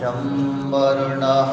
शम्बर्णः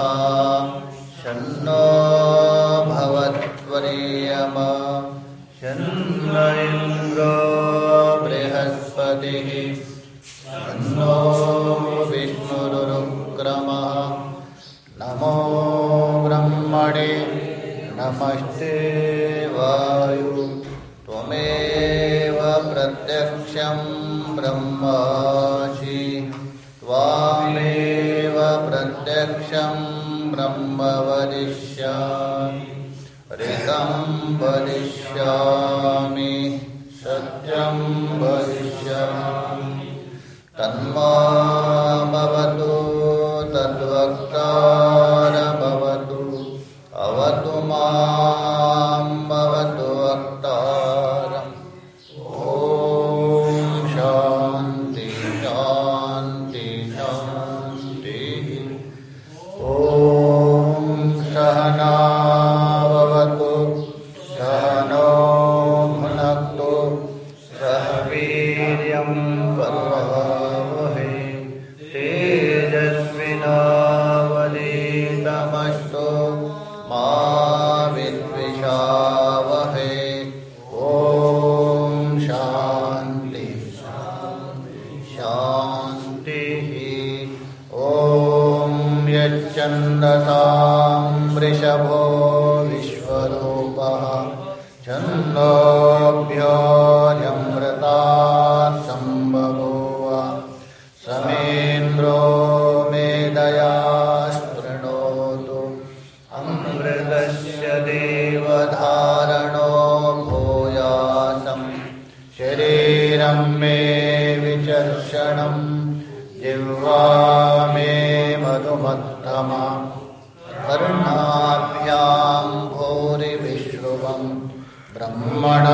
देवधारणो भूयासं शरीरं मे विचर्षणं जिह्वा मे मधुमत्तमा। कर्णाभ्यां भूरिविश्रुवं ब्रह्मण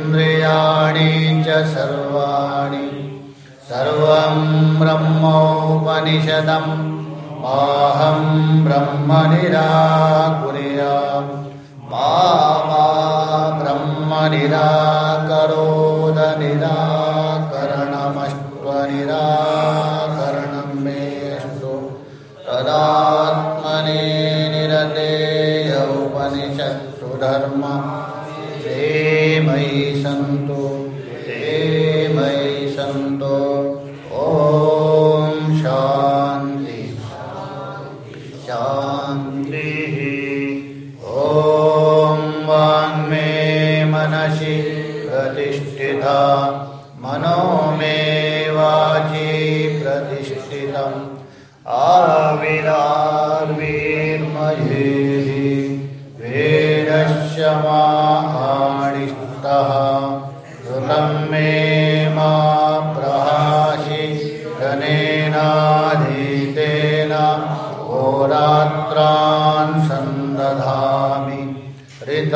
इन्द्रियाणि च सर्वाणि। सर्वं ब्रह्मोपनिषदम्। पाहं ब्रह्म निराकुर्या मा ब्रह्म निराकरोदनिराकरणमस्त्व निराकरणं मेस्तु तदात्मने निरदेहोपनिषत्सु धर्म ते मयि सन्तु ते मयि सन्तु ॐ शान्ति शान्तिः ॐ वाङ्मे मनसि प्रतिष्ठिता।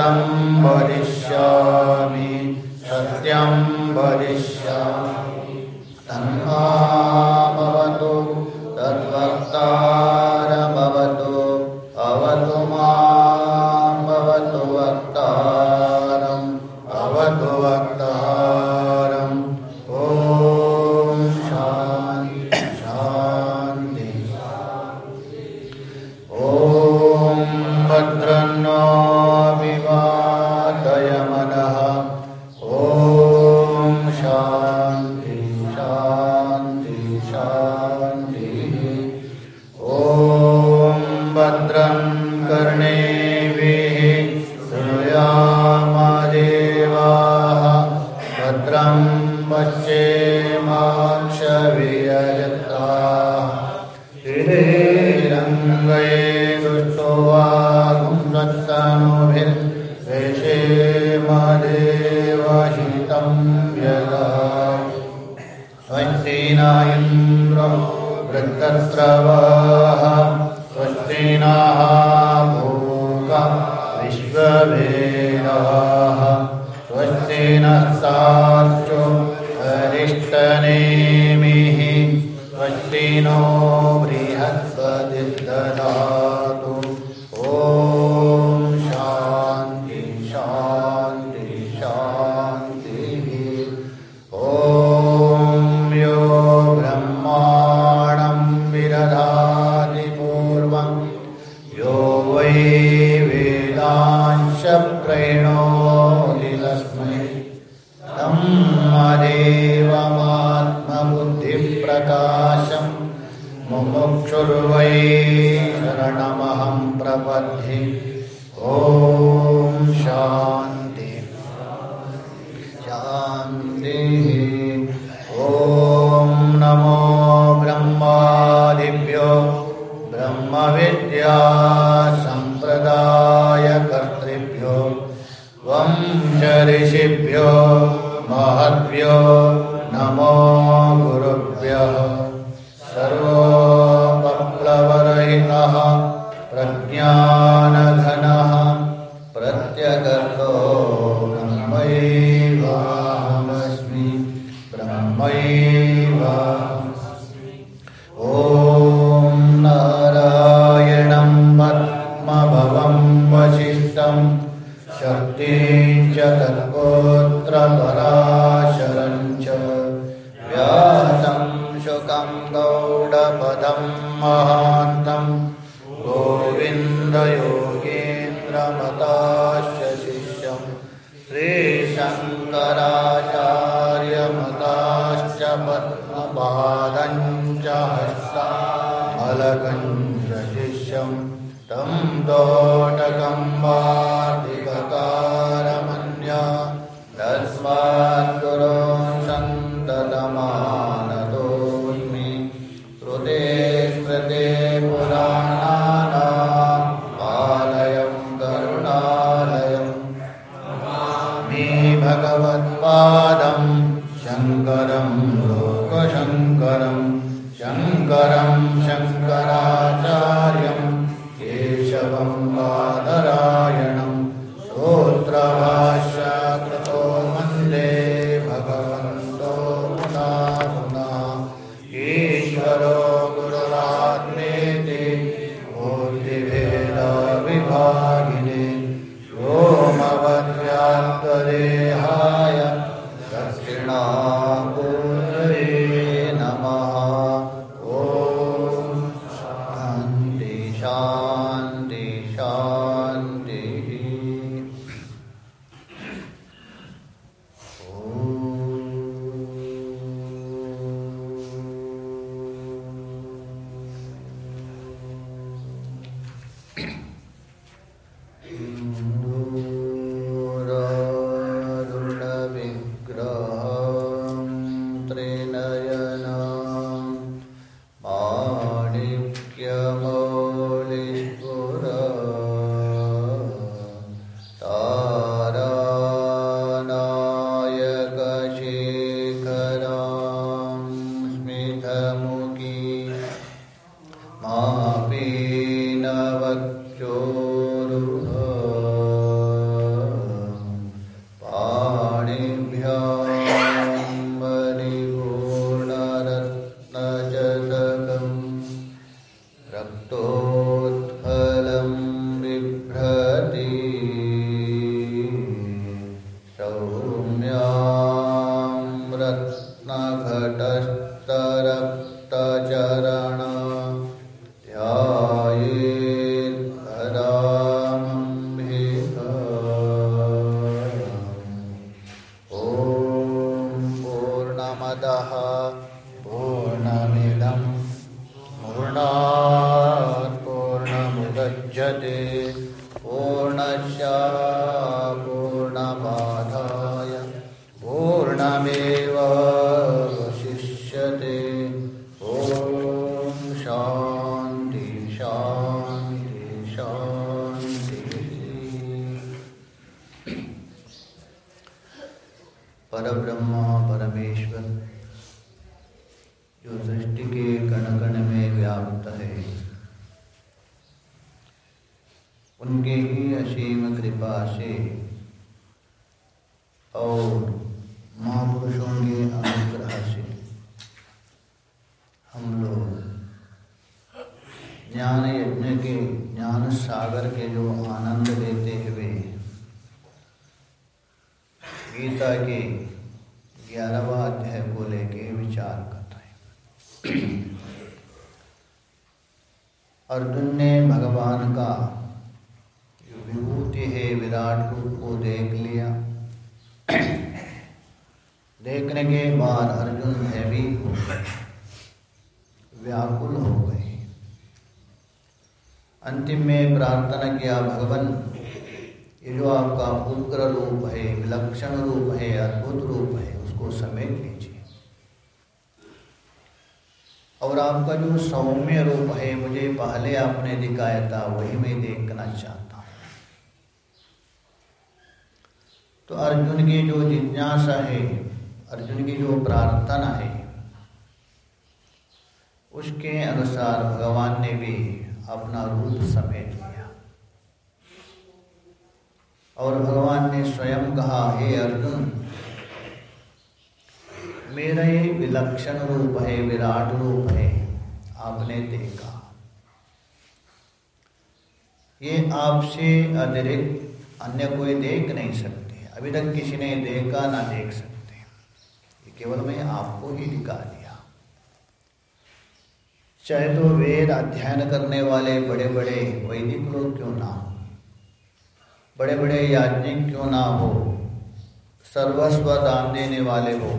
महोदय से और महापुरुषों के अनुग्रह से हम लोग ज्ञान यज्ञ के, ज्ञान सागर के जो आनंद लेते हुए गीता के ग्यारहवा अध्याय को लेके विचार कर रहे हैं अर्जुन ने भगवान का जो विभूति है विराट रूप को देख लिया देखने के बाद अर्जुन भयभीत हो गए व्याकुल हो गए अंतिम में किया भगवान ये जो आपका उग्र रूप है, विलक्षण रूप है, अद्भुत रूप है, उसको समेट लीजिए और आपका जो सौम्य रूप है, मुझे पहले आपने दिखाया था, वही मैं देखना चाहता हूँ। तो अर्जुन की जो जिज्ञासा है, अर्जुन की जो प्रार्थना है, उसके अनुसार भगवान ने भी अपना रूप समेट लिया और भगवान ने स्वयं कहा, हे अर्जुन, मेरा ये विलक्षण रूप है, विराट रूप है, आपने देखा। ये आपसे अतिरिक्त अन्य कोई देख नहीं सकते, अभी तक किसी ने देखा ना देख सकते। केवल मैं आपको ही दिखा दिया। चाहे तो वेद अध्ययन करने वाले बड़े बड़े वैदिक लोग क्यों ना हो बड़े बड़े याज्ञिक क्यों ना हो? सर्वस्व दान देने वाले हो।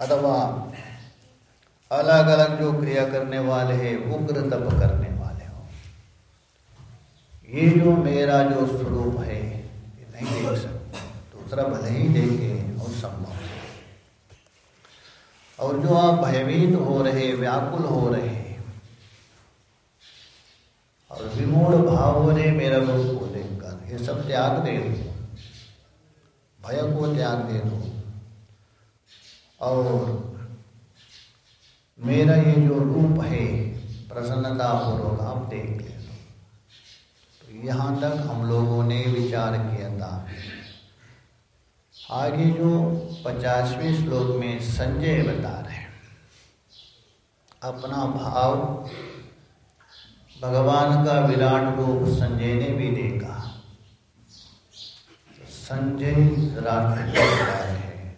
अथवा अलग अलग जो क्रिया करने वाले हैं, उग्र तप करने वाले हो। ये जो मेरा जो स्वरूप है, ये नहीं देख सकते। दूसरा भले ही देखे, और संभव और जो आप भयभीत हो रहे, व्याकुल हो रहे और विमूढ़ भाव हो रहे, मेरा को ये सब त्याग दे दो भय को त्याग दे दो और मेरा ये जो रूप है, प्रसन्नता पूर्वक आप देख ले। तो यहाँ तक हम लोगों ने विचार किया था। आगे जो पचासवें श्लोक में संजय बता रहे हैं, अपना भाव, भगवान का विराट रूप संजय ने भी देखा। संजय राष्ट्र बता रहे हैं।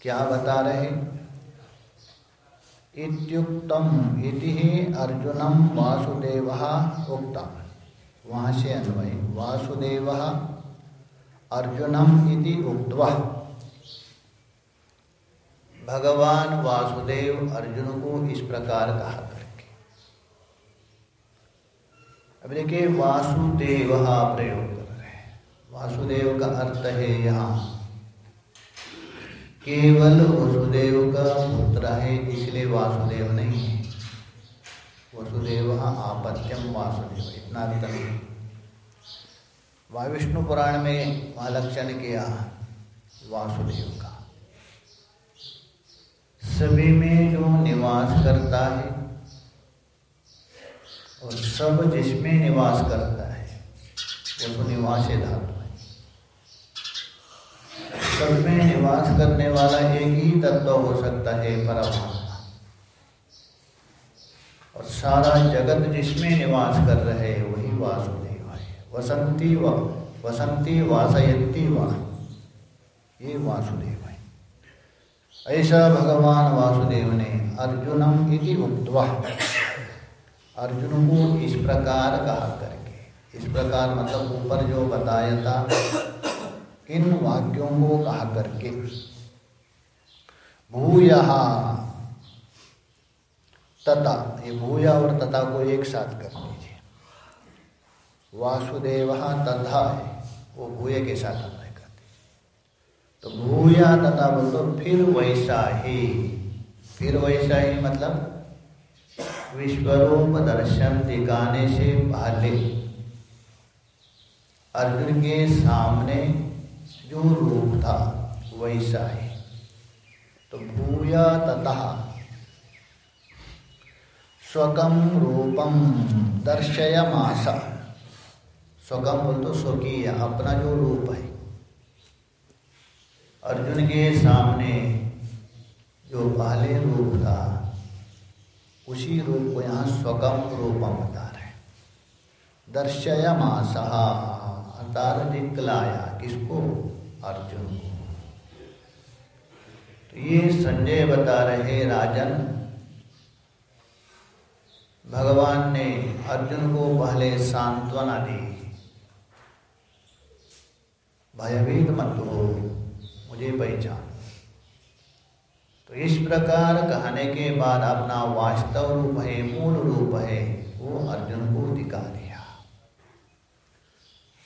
क्या बता रहे इत्युक्तम इति अर्जुनम वासुदेव उक्तम। वहाँ से अन्वय। वासुदेव अर्जुनम इति उक्त्वा। भगवान वासुदेव अर्जुन को इस प्रकार कहा करके। अब देखिए, वासुदेव प्रयोग। वासुदेव का अर्थ है यहाँ। केवल वसुदेव का पुत्र है, इसलिए वासुदेव नहीं है। वसुदेव आपत्यम वासुदेव, इतना अर्थ नहीं विष्णु पुराण में वहाँ लक्षण किया वासुदेव का सभी में जो निवास करता है, और सब जिसमें निवास करता है, वो तो निवास धातु। है सब में निवास करने वाला एक ही तत्व हो सकता है, परमात्मा। और सारा जगत जिसमें निवास कर रहे है, वही वासुदेव है। वसंती व, वसंती वासयंती व, ये वासुदेव है। ऐसा भगवान वासुदेव ने अर्जुनम इति उक्तवा, अर्जुन को इस प्रकार कहा करके, इस प्रकार मतलब ऊपर जो बताया था इन वाक्यों को कहा करके? भूय। तथा, ये भूया और तथा को एक साथ कर लीजिए। वासुदेव तथा है, वो भूय के साथ अन्वय करते तो भूया तथा बोल तो फिर वैसा ही। फिर वैसा ही मतलब विश्वरूप दर्शन दिखाने से पहले अर्जुन के सामने जो रूप था वैसा है तो भूया ततः स्वकम रूपम दर्शय मासा स्वकम बोल तो स्वकीय, अपना जो रूप है। अर्जुन के सामने जो पहले रूप था, उसी रूप को यहाँ स्वकम रूपम बता रहे दर्शय मासा अर्थात दिखलाया, किसको? अर्जुन। को तो ये संजय बता रहे राजन। भगवान ने अर्जुन को पहले सांत्वना दी। भयभीत मत हो, मुझे पहचान। तो इस प्रकार कहने के बाद अपना वास्तव रूप है, मूल रूप है, वो अर्जुन को दिखा दिया।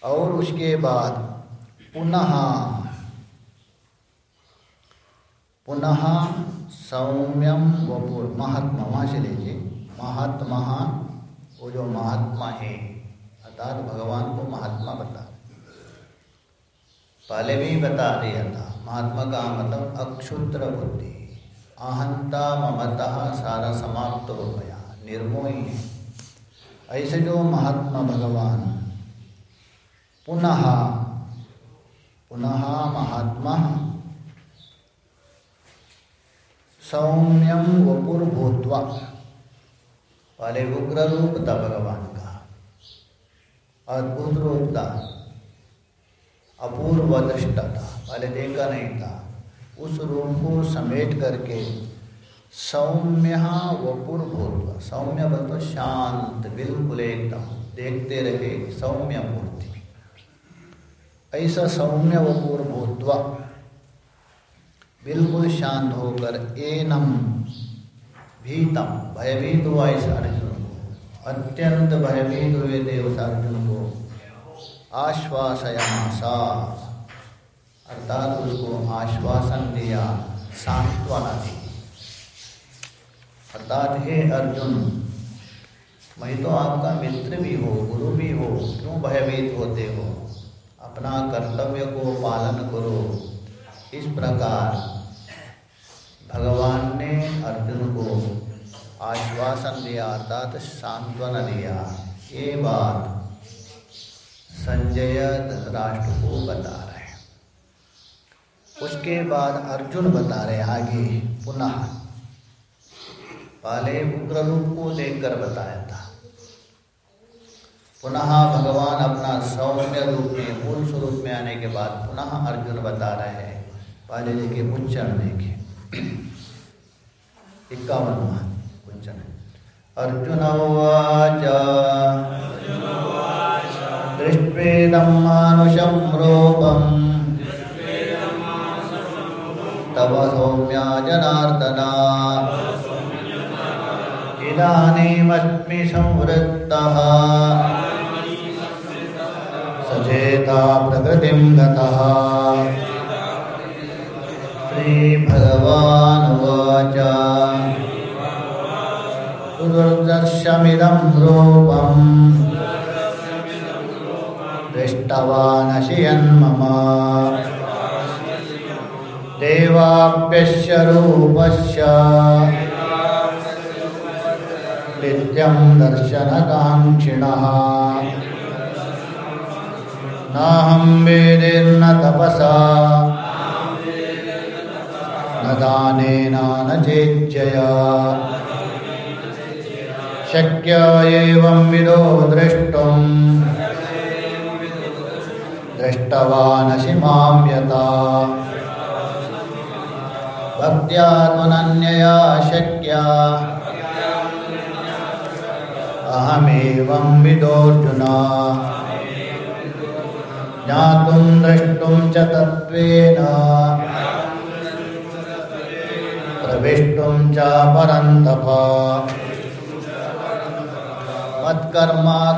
और उसके बाद पुनः। पुनः सौम्यम वपुर महात्मा, वहाँ से लीजिए। महात्मा, वो जो महात्मा है, अर्थात भगवान को महात्मा बता। पहले भी बता दिया था। महात्मा का मतलब अक्षुद्र बुद्धि। अहंता ममता सारा समाप्त हो गया। निर्मोही है। ऐसे जो महात्मा भगवान। पुनः पुनः महात्मा। सौम्यम वपुर भूतवा पहले उग्र रूप था भगवान का। अद्भुत रूप था। अपूर्व दृष्टा था। पहले देखा नहीं था। उस रूप को समेट करके सौम्य वपुर भूतवा सौम्य बल तो शांत, बिल्कुल एकदम। देखते रहे सौम्य मूर्ति। ऐसा सौम्य वपुर भूतवा बिल्कुल शांत होकर एनम भीतम भयभीत हुआ इस अर्जुन को, अत्यंत भयभीत हुए देवता अर्जुन को आश्वासयामासा। अर्थात उसको आश्वासन दिया, सांत्वना दी। अर्थात हे अर्जुन, मैं तो आपका मित्र भी हो, गुरु भी हो, क्यों भयभीत होते हो? अपना कर्तव्य को पालन करो। इस प्रकार भगवान ने अर्जुन को आश्वासन दिया, अर्थात सांत्वना दिया। ये बात संजय धृतराष्ट्र को बता रहे उसके बाद अर्जुन बता रहे आगे, पुनः। पहले उग्र रूप को देखकर बताया था। पुनः भगवान अपना सौम्य रूप में, मूल स्वरूप में आने के बाद पुनः अर्जुन बता रहे हैं। पहले देखिए उच्चरण देखिए। इक्यावन उच्चरण अर्जुन उवाच। दृष्ट्वेदं मानुषं रूपं। तव सौम्या जनार्दना। इदानीमस्मि संवृत्तः। सचेता प्रकृतिं गतः। श्रीभगवानुवाच। सुदुर्दर्शमिदं रूपम्। दृष्टवानसि यन्मम देवाप्यस्य नित्यं दर्शनकाङ्क्षिणः। नाहं वेदेर्न तपसा। न दानेन न चेज्जया शक्य विदो द्रष्टुम् दृष्टवानसि माँ त्वनन्यया शक्या। अहमेवं विदोऽर्जुना। ज्ञातुं द्रष्टुं च तत्त्वेन। प्रविष्टुं च परन्तप। मत्कर्मा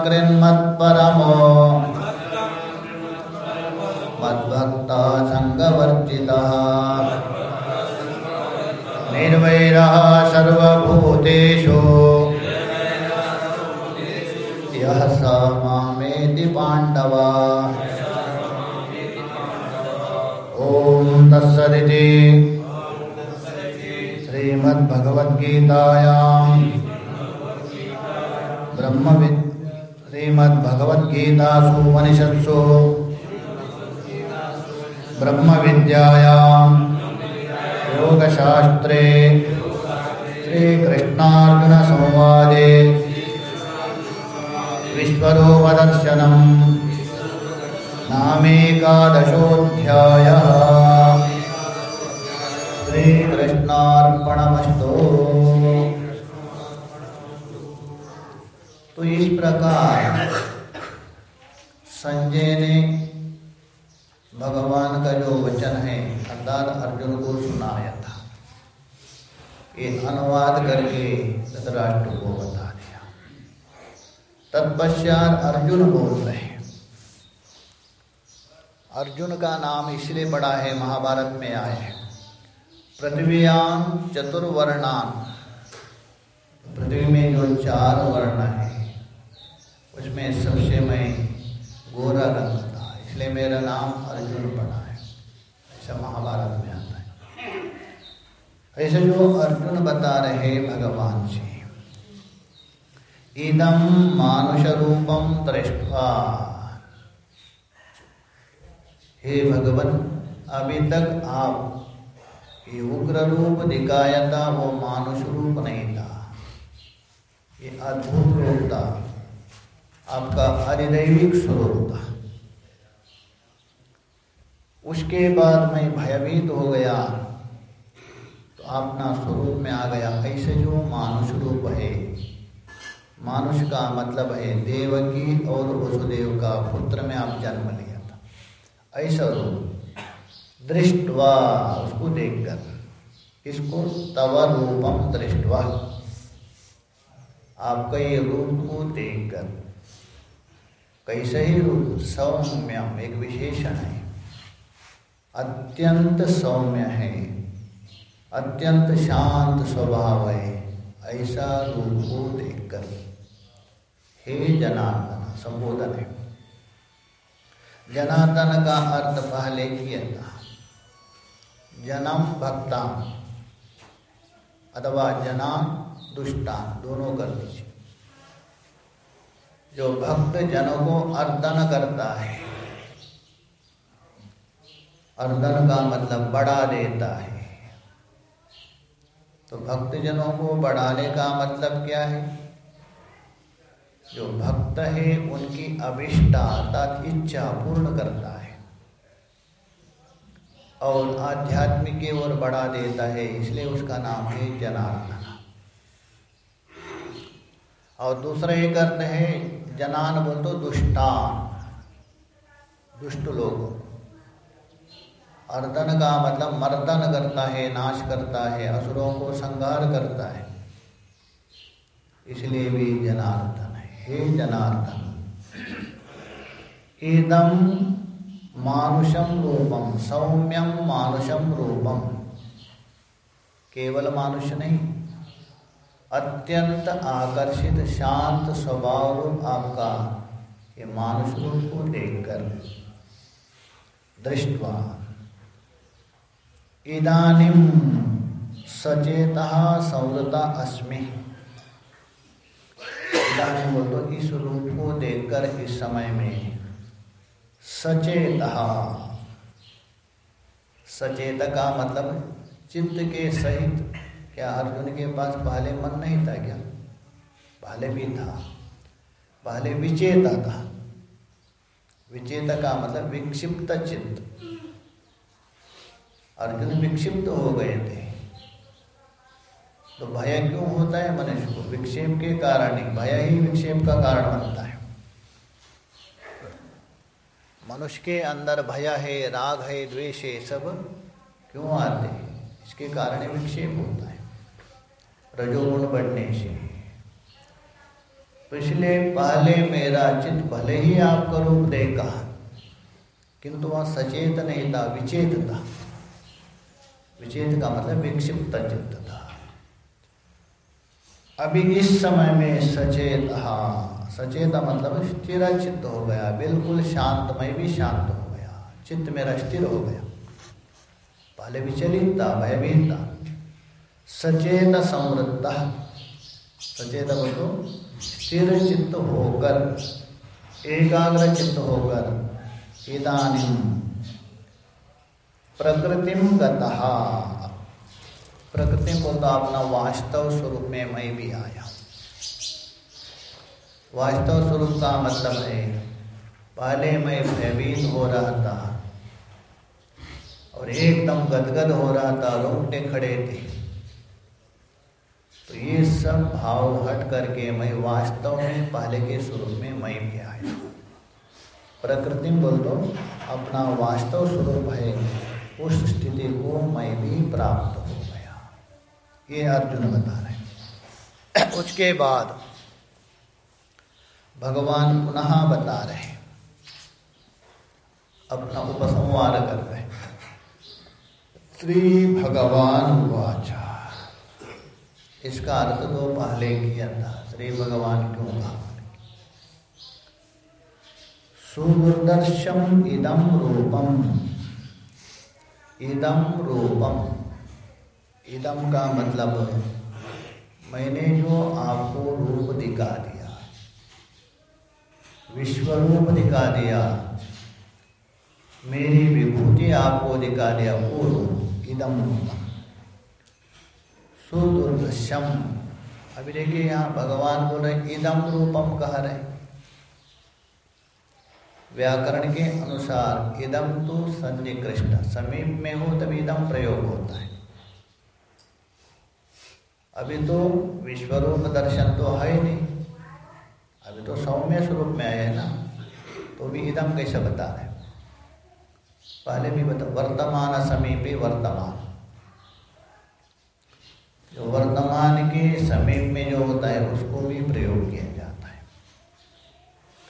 मद्भक्ता सङ्गवर्जितः। निर्वैरः सर्वभूतेषु। यः स मामेति पाण्डवा। ॐ तत्सदिति। श्रीमद्भगवद्गीतायां ब्रह्मविद् श्रीमद्भगवद्गीतासु उपनिषत्सु ब्रह्मविद्यायां योगशास्त्रे नामेकादशोऽध्यायः। श्रीकृष्णार्पणमस्तु। तो इस प्रकार संजय ने भगवान का जो वचन है, अर्थात अर्जुन को सुनाया था। ये अनुवाद करके धृतराष्ट्र को बता दिया। तत्पश्चात अर्जुन बोल रहे अर्जुन का नाम इसलिए बड़ा है, महाभारत में आए हैं। पृथ्वीयाम चतुर्वर्णान। पृथ्वी में जो चार वर्ण है, उसमें सबसे मैं गोरा रंग था, इसलिए मेरा नाम अर्जुन पड़ा है। ऐसा महाभारत में आता है। ऐसे जो अर्जुन बता रहे भगवान जी। इदम मानुष रूपम दृष्टवा हे भगवान, अभी तक आप ये उग्र रूप दिखाया था वो मानुष रूप नहीं था। ये अद्भुत रूप था। आपका अधिदैविक स्वरूप था। उसके बाद मैं भयभीत हो गया। तो अपना स्वरूप में आ गया। ऐसे जो मानुष रूप है, मानुष का मतलब है देवकी और वसुदेव का पुत्र में आप जन्म था ऐसा रूप दृष्टवा उसको देखकर, इसको तव रूपम दृष्टवा। आपका ये रूप को देखकर, कैसे ही रूप, सौम्यम एक विशेषण है। अत्यंत सौम्य है, अत्यंत शांत स्वभाव है, ऐसा रूप को देखकर। हे जनार्दन, संबोधन है। जनार्दन का अर्थ पहले किया था जनम भक्ता अथवा जना दुष्टा दोनों कर दीजिए। जो भक्त जनों को अर्दन करता है, अर्दन का मतलब बढ़ा देता है। तो भक्त जनों को बढ़ाने का मतलब क्या है? जो भक्त है, उनकी अभिष्टा अर्थात इच्छा पूर्ण करता है। और आध्यात्मिक की ओर बढ़ा देता है, इसलिए उसका नाम है जनार्दन। और दूसरा एक अर्थ है, जनान बोल तो दुष्टान, दुष्ट लोग। अर्दन का मतलब मर्दन करता है, नाश करता है, असुरों को संहार करता है। इसलिए भी जनार्दन। है जनार्दन एकदम मानुषम रूपम सौम्यम मानुषम रूपम केवल मानुष नहीं, अत्यंत आकर्षित, शांत स्वभाव रूप आपका ये मानुष रूप को देखकर दृष्टवा। इदानिम सचेता सौरता अस्मि। इदानिम बोल तो इस रूप को देखकर इस समय में सचेत सचेत का मतलब चित्त के सहित, क्या अर्जुन के पास पहले मन नहीं था क्या? पहले भी था। पहले विचेता था। विचेत का मतलब विक्षिप्त चित्त। अर्जुन विक्षिप्त हो गए थे। तो भय क्यों होता है? मनुष्य को विक्षेप के कारण ही भय ही विक्षेप का कारण बनता है। मनुष्य के अंदर भय है, राग है, द्वेष है, सब क्यों आते हैं? इसके कारण विक्षेप होता है। रजोगुण बढ़ने से। पिछले पहले मेरा चित्त भले ही आपका रूप देखा, किंतु वह सचेत नहीं था, विचेत था। विचेत का मतलब विक्षिप्त चित्त था। अभी इस समय में सचेत हाँ सचेत मतलब स्थिर चित्त हो गया, बिल्कुल शांतमय भी शांत हो गया, चित्त मेरा स्थिर हो गया। पहले विचलित था भयभीत था। सचेत समृद्ध, सचेत बोलो, स्थिर चित्त होकर, एकाग्र चित्त होकर, इदानी प्रकृतिम गतः प्रकृति बोलता अपना वास्तव स्वरूप में मैं भी आया वास्तव स्वरूप का मतलब है, पहले मैं भयभीत हो रहा था और एकदम गदगद हो रहा था, रोंगटे खड़े थे। तो ये सब भाव हट करके मैं वास्तव में, पहले के स्वरूप में मैं भी आया प्रकृति बोल दो अपना वास्तव स्वरूप है, उस स्थिति को मैं भी प्राप्त हो। ये अर्जुन बता रहे उसके बाद भगवान पुनः बता रहे अपना उपसंहार कर रहे श्री भगवान वाचा। इसका अर्थ तो पहले किया था। श्री भगवान क्यों कहा? सुदर्शम इदम रूपम। इदम रूपम। इदम का मतलब मैंने जो आपको रूप दिखा दिया विश्व रूप दिखा दिया, मेरी विभूति आपको दिखा दिया, वो रूप इदम रूपम सुदुर्दश्यम। अभी देखिए यहाँ भगवान बोल रहे इदम रूपम कह रहे व्याकरण के अनुसार इदम तो सन्निकृष्ट, समीप में हो तभी इदम प्रयोग होता है। अभी तो विश्वरूप दर्शन तो है ही नहीं। अभी तो सौम्य स्वरूप में आए ना तो भी इदम कैसे बता रहे पहले भी बता, वर्तमान समीपे वर्तमान। जो वर्तमान के समीप में जो होता है, उसको भी प्रयोग किया जाता है।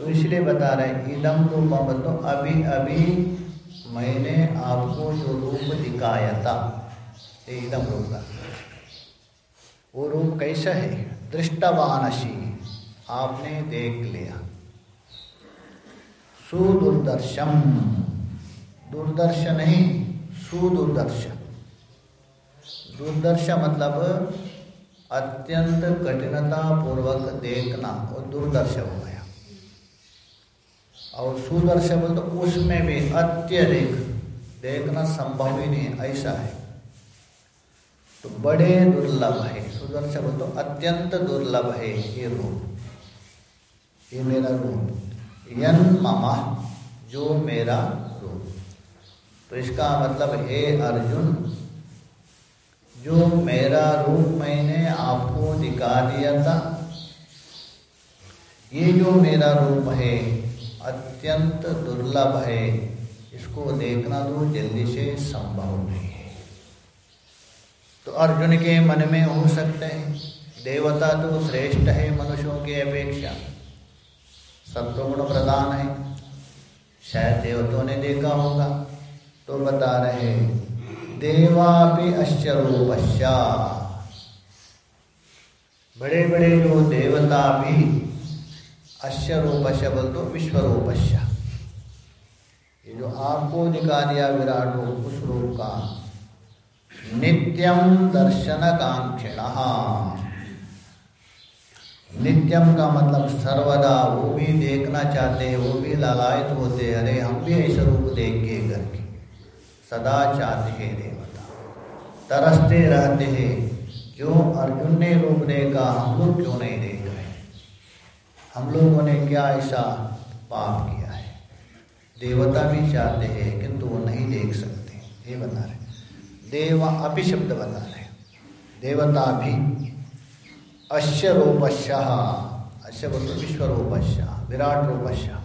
तो इसलिए बता रहे इदम रूपम तो अभी अभी मैंने आपको जो रूप दिखाया था इदम रूप का। वो रूप कैसा है? दृष्टवानसी। आपने देख लिया। सुदुर्दर्शम। दूरदर्श नहीं सुदुर्दर्श दूरदर्श मतलब अत्यंत कठिनता पूर्वक देखना और दूरदर्श हो गया। और सुदर्श बोल तो उसमें भी अत्यधिक देखना संभव ही नहीं, ऐसा है। तो बड़े दुर्लभ है। बोल तो अत्यंत दुर्लभ है ये रूप ये मेरा रूप यन ममा, जो मेरा रूप तो इसका मतलब हे अर्जुन, जो मेरा रूप मैंने आपको दिखा दिया था, ये जो मेरा रूप है, अत्यंत दुर्लभ है, इसको देखना तो जल्दी से संभव नहीं। तो अर्जुन के मन में हो। सकते हैं देवता तो श्रेष्ठ है मनुष्यों की अपेक्षा। सत्वगुण प्रदान है। शायद देवतों ने देखा होगा। तो बता रहे देवा भी अश्चरूपश्या बड़े बड़े जो देवता भी अश्वरूपश्य बोल तो विश्वरूपश्य ये जो आपको दिखा दिया विराट रूप, उस रूप का नित्यम दर्शन कांक्षिण नित्यम का मतलब सर्वदा वो भी देखना चाहते हैं वो भी लालायित होते हैं अरे हम भी ऐसे रूप देख के करके। सदा चाहते हैं देवता। तरसते रहते हैं जो अर्जुन ने रूप देखा, हम लोग क्यों नहीं देख रहे? हम लोगों ने क्या ऐसा पाप किया है? देवता भी चाहते हैं, किंतु वो नहीं देख सकते। ये बता रहे देव अपि शब्द बता रहे देवता भी अश्य रूपश्य अश्य विश्व रूपश्य विराट रूपश्य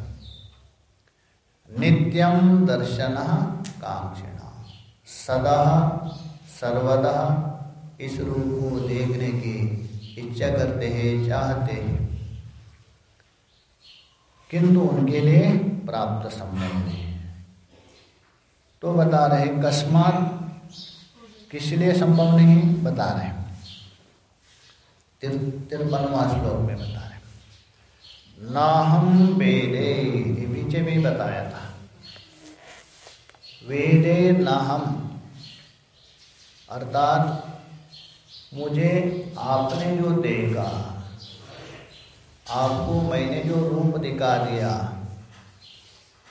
नित्यम दर्शन कांक्षिण सदा सर्वदा इस रूप को देखने की इच्छा करते हैं, चाहते हैं। किंतु उनके लिए प्राप्त संभव नहीं तो बता रहे कस्मात किस लिए संभव नहीं, बता रहे तिरपनवा श्लोक में बता रहे ना हम वेदे, ये पीछे भी बताया था। वेदे ना हम अर्थात मुझे आपने जो देखा, आपको मैंने जो रूप दिखा दिया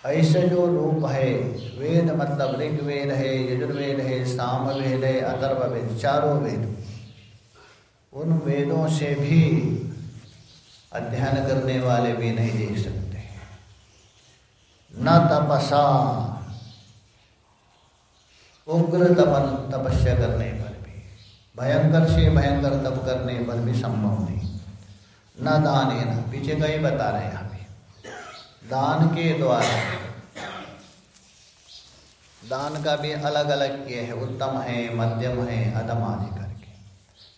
ऐसे जो रूप है, वेद मतलब ऋग्वेद है, यजुर्वेद है साम वेद है अथर्व वेद चारों वेद उन वेदों से भी अध्ययन करने वाले भी नहीं देख सकते। न तपसा, उग्र तपन, तपस्या करने पर भी, भयंकर से भयंकर तप करने पर भी संभव नहीं। न दान पीछे का ही बता रहे हैं। दान के द्वारा। दान का भी अलग अलग किए है, उत्तम है, मध्यम है अदम आदि करके।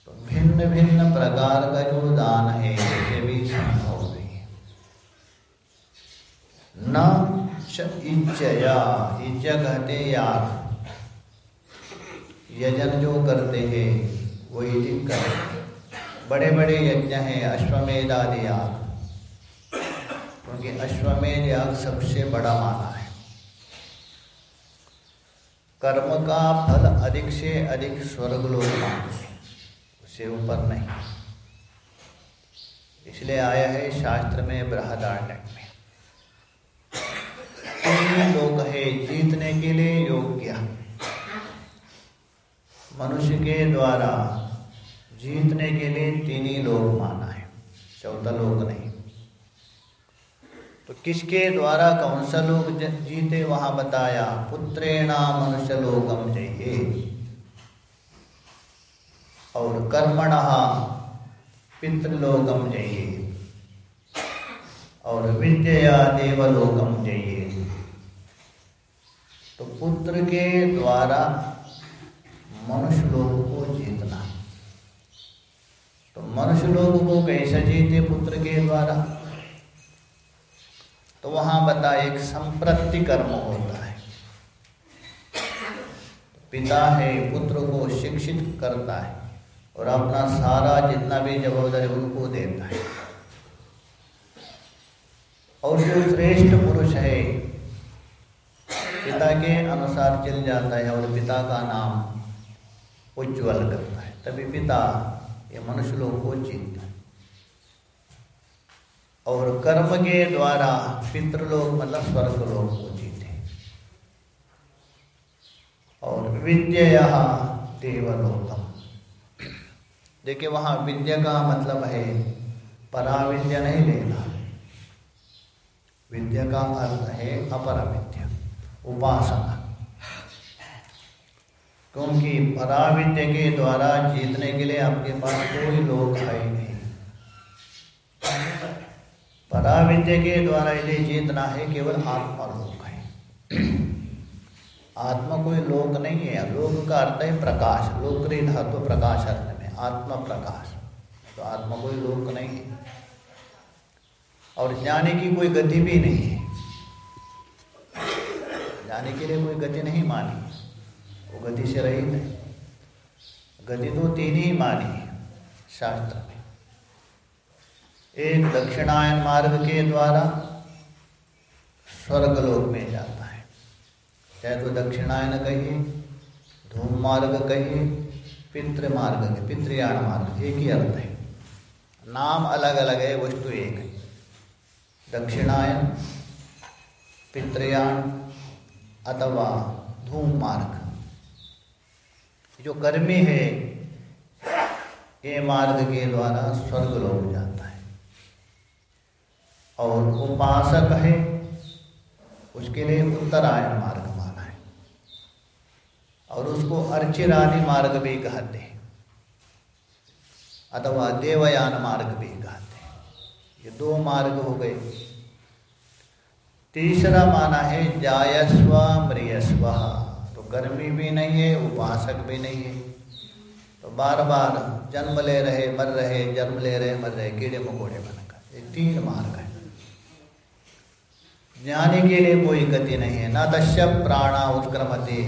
तो भिन्न भिन्न प्रकार का जो दान है, उसे भी संभव नहीं न इच्छया इच्छा कहते याग। यजन जो करते हैं, वही करते बड़े बड़े यज्ञ हैं, अश्वमेध आदि याग। क्योंकि अश्वमेध याग सबसे बड़ा माना है। कर्म का फल अधिक से अधिक स्वर्ग लोग मानते ऊपर नहीं। इसलिए आया है शास्त्र में बृहदारण्य में। लोग है, जीतने के लिए योग्य मनुष्य के द्वारा जीतने के लिए तीन ही लोग माना है। चौथा लोग नहीं। तो किसके द्वारा कौन सा लोग जीते वहाँ बताया? पुत्रेणा मनुष्य लोकम चाहिए और कर्मण पितृलोकम चाहिए और विद्या देवलोकम चाहिए तो पुत्र के द्वारा मनुष्य लोग को जीतना। तो मनुष्य लोग को कैसे जीते पुत्र के द्वारा? तो वहाँ बता एक संप्रति कर्म होता है। पिता है, पुत्र को शिक्षित करता है और अपना सारा जितना भी जवाबदारी उनको देता है। और जो श्रेष्ठ पुरुष है, पिता के अनुसार चल जाता है और पिता का नाम उज्ज्वल करता है। तभी पिता ये मनुष्य लोग को जीतता है और कर्म के द्वारा पितृलोक मतलब स्वर्ग लोग को जीते और विद्या देवलोकम। देखिए वहाँ विद्या का मतलब है परा विद्या नहीं लेना विद्या का अर्थ है अपरा विद्या उपासना। क्योंकि पराविद्य के द्वारा जीतने के लिए आपके पास कोई लोग है नहीं। पराविद्य के द्वारा यदि जीतना है, केवल आत्मा लोक है। आत्मा कोई लोक नहीं है। लोक का अर्थ है प्रकाश। लोकरी धातु प्रकाश अर्थ में। आत्मा प्रकाश। तो आत्मा कोई लोक नहीं है। और जाने की कोई गति भी नहीं है। जाने के लिए कोई गति नहीं मानी। वो गति से रहित है। गति तो तीन ही मानी शास्त्र। एक दक्षिणायन मार्ग के द्वारा स्वर्ग लोक में जाता है। चाहे तो दक्षिणायन कहिए, धूम मार्ग कहिए, पितृ मार्ग के पितृयान मार्ग, एक ही अर्थ है। नाम अलग अलग है, वस्तु एक है। दक्षिणायन पितृयान अथवा धूम मार्ग। जो कर्मी है, ये मार्ग के द्वारा स्वर्ग जाता है। और उपासक है, उसके लिए उत्तरायण मार्ग माना है। और उसको अर्चिर आदि मार्ग भी कहते हैं, अथवा देवयान मार्ग भी कहते हैं। ये दो मार्ग हो गए। तीसरा माना है, जायस्व मृयस्व। तो गर्मी भी नहीं है, उपासक भी नहीं है। तो बार बार जन्म ले रहे, मर रहे, जन्म ले रहे, मर रहे कीड़े मकोड़े बनकर। ये तीन मार्ग है। ज्ञानी के लिए कोई गति नहीं है न तस्य प्राणा उत्क्रमते।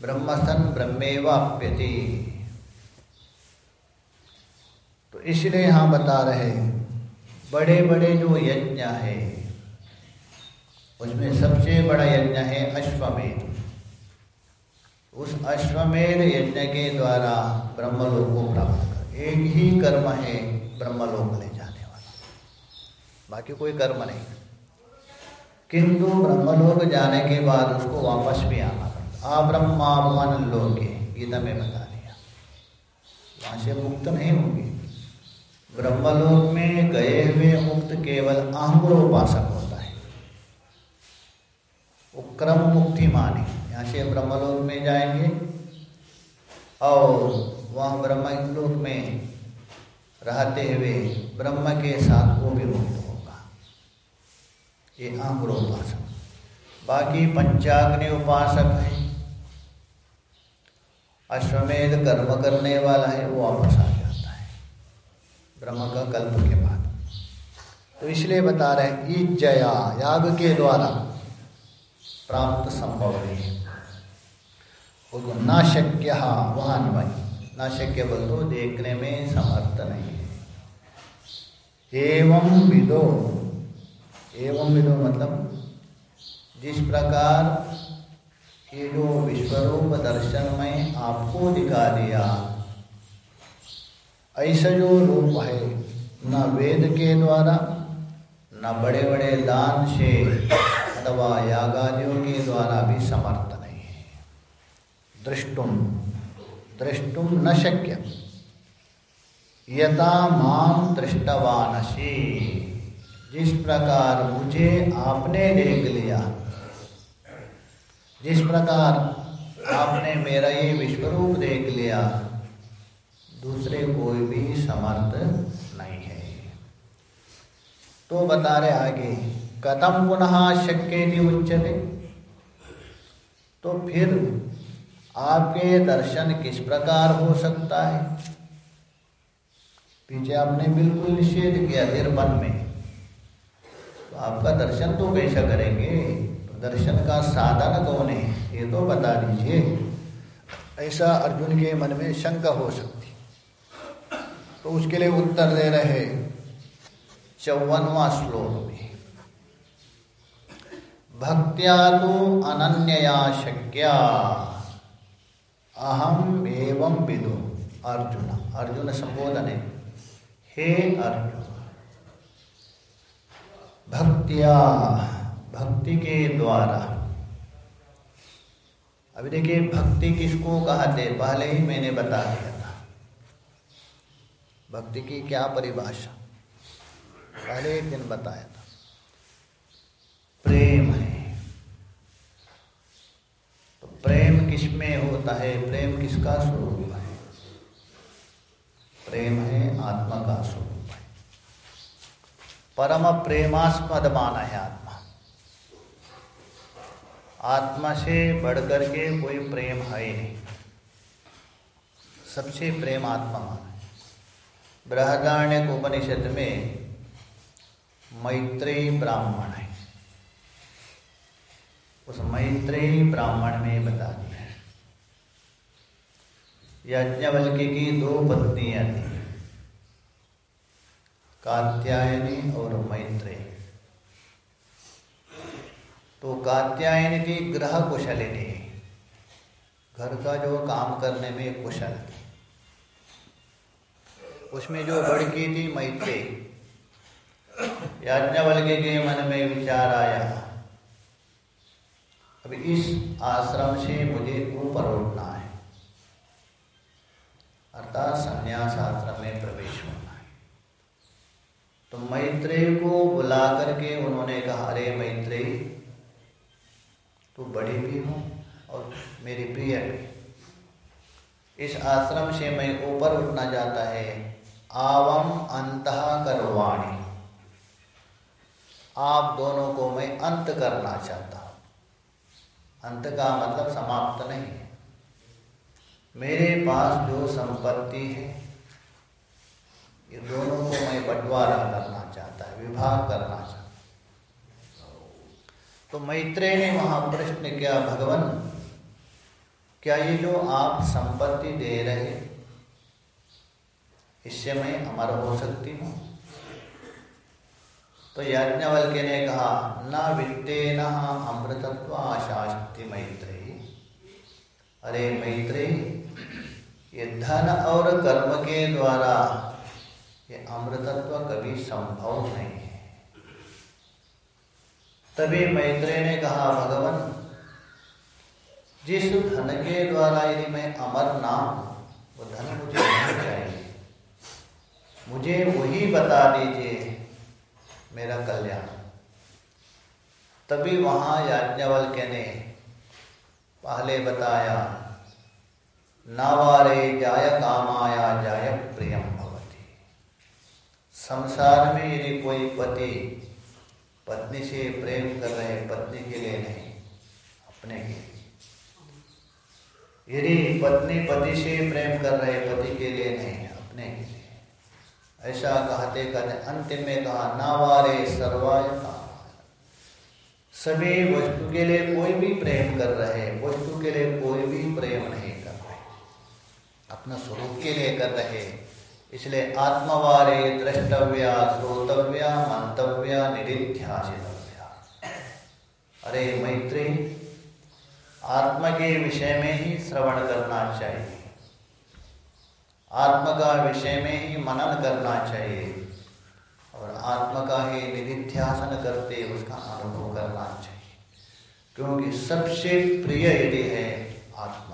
ब्रह्मसन ब्रह्मेवाप्यति। तो इसलिए यहाँ बता रहे बड़े बड़े जो यज्ञ है, उसमें सबसे बड़ा यज्ञ है अश्वमेध। उस अश्वमेध यज्ञ के द्वारा ब्रह्मलोक को प्राप्त कर, एक ही कर्म है ब्रह्मलोक ले जाने वाला। बाकी कोई कर्म नहीं। किंतु ब्रह्मलोक जाने के बाद उसको वापस भी आना पड़ता। अब्रह्मावन लोके, गीता में बता दिया। वहाँ से मुक्त नहीं होंगे। ब्रह्मलोक में गए हुए मुक्त केवल अहंग्रोपासक होता है। वो क्रम मुक्ति माने यहाँ से ब्रह्मलोक में जाएँगे और वहाँ ब्रह्मलोक में रहते हुए ब्रह्म के साथ वो भी मुक्त ये अहंग्रोपासक बाकी पंचाग्नि उपासक है। अश्वमेध कर्म करने वाला है, वो वापस आ जाता है। ब्रह्म का कल्प के बाद। तो इसलिए बता रहे हैं इज्जया याग के द्वारा प्राप्त संभव नहीं वो तो न शक्य वहाँ नहीं न शक्य बोल तो देखने में समर्थ नहीं है। एवं विदो एवं विदो मतलब जिस प्रकार ये जो विश्वरूप दर्शन में आपको दिखा दिया, ऐसा जो रूप है, न वेद के द्वारा, न बड़े बड़े दान से, अथवा यागादियों के द्वारा भी समर्थ नहीं है। दृष्टुम दृष्टुम न शक्य यथा माम दृष्टवानसी। जिस प्रकार मुझे आपने देख लिया, जिस प्रकार आपने मेरा ये विश्वरूप देख लिया, दूसरे कोई भी समर्थ नहीं है। तो बता रहे आगे, कथम पुनः शक्य थी उच्चते। तो फिर आपके दर्शन किस प्रकार हो सकता है? पीछे आपने बिल्कुल निषेध किया निर्बन में। आपका दर्शन तो कैसा करेंगे। दर्शन का साधन कौन है, ये तो बता दीजिए। ऐसा अर्जुन के मन में शंका हो सकती। तो उसके लिए उत्तर दे रहे चौवनवा श्लोक में। भक्त्या तो अनन्यया शक्या अहम एवं विदु। अर्जुन अर्जुन संबोधन है, हे अर्जुन भक्तिया, भक्ति के द्वारा। अभी देखिए, भक्ति किसको कहते पहले ही मैंने बता दिया था। भक्ति की क्या परिभाषा? पहले एक दिन बताया था। प्रेम है। तो प्रेम किसमें होता है? प्रेम किसका स्वरूप है? प्रेम है आत्मा का स्वरूप। परम प्रेमास्पद माना है आत्मा। आत्मा से बढ़कर के कोई प्रेम है ही नहीं। सबसे प्रेम आत्मा माना है। बृहदारण्य उपनिषद में मैत्रेयी ब्राह्मण है। उस मैत्रेयी ब्राह्मण में बता दिया यज्ञवल्क्य की दो पत्नियाँ थी कात्यायनी और मैत्रेयी। तो कात्यायनी थी ग्रह कुशलिनी घर का जो काम करने में कुशल उसमें जो बड़की थी मैत्री याज्ञवल्क्य के मन में विचार आया। अब इस आश्रम से मुझे ऊपर उठना है। अर्थात संन्यास आश्रम तो मैत्रेय को बुला करके उन्होंने कहा, अरे मैत्रेय, तू बड़ी भी हो और मेरी प्रिय भी इस आश्रम से मैं ऊपर उठना चाहता है। आवम अंत करवाणी। आप दोनों को मैं अंत करना चाहता अंत का मतलब समाप्त नहीं मेरे पास जो संपत्ति है ये दोनों को मैं बंटवारा करना चाहता है, विभाग करना चाहता तो मैत्रेय ने वहाँ प्रश्न किया भगवान, क्या ये जो आप संपत्ति दे रहे इससे मैं अमर हो सकती हूँ? तो याज्ञवल्क्य ने कहा, न वित्ते न अमृतत्व शास्ति मैत्रेयी अरे मैत्रेयी ये धन और कर्म के द्वारा ये अमृतत्व कभी संभव नहीं है। तभी मैत्रेय ने कहा, भगवान, जिस धन के द्वारा यदि मैं अमर ना वो धन मुझे नहीं चाहिए। मुझे वही बता दीजिए मेरा कल्याण। तभी वहाँ के ने पहले बताया, नावारे जाय कामाया जाय प्रियम। संसार में यदि कोई पति पत्नी से प्रेम कर रहे पत्नी के लिए नहीं, अपने के लिए। यदि पत्नी पति से प्रेम कर रहे पति के लिए नहीं, अपने के लिए। ऐसा कहते कहते अंतिम में कहा, नावारे सर्वाय सभी वस्तु के लिए कोई भी प्रेम कर रहे वस्तु के लिए कोई भी प्रेम नहीं कर रहे। अपना स्वरूप के लिए कर रहे इसलिए आत्मवारे द्रष्टव्या, श्रोतव्या मंतव्या निरिध्यासितव्या अरे मैत्री, आत्मा के विषय में ही श्रवण करना चाहिए। आत्मा का विषय में ही मनन करना चाहिए। और आत्मा का ही निधिध्यासन करते उसका अनुभव करना चाहिए। क्योंकि सबसे प्रिय यदि है आत्मा।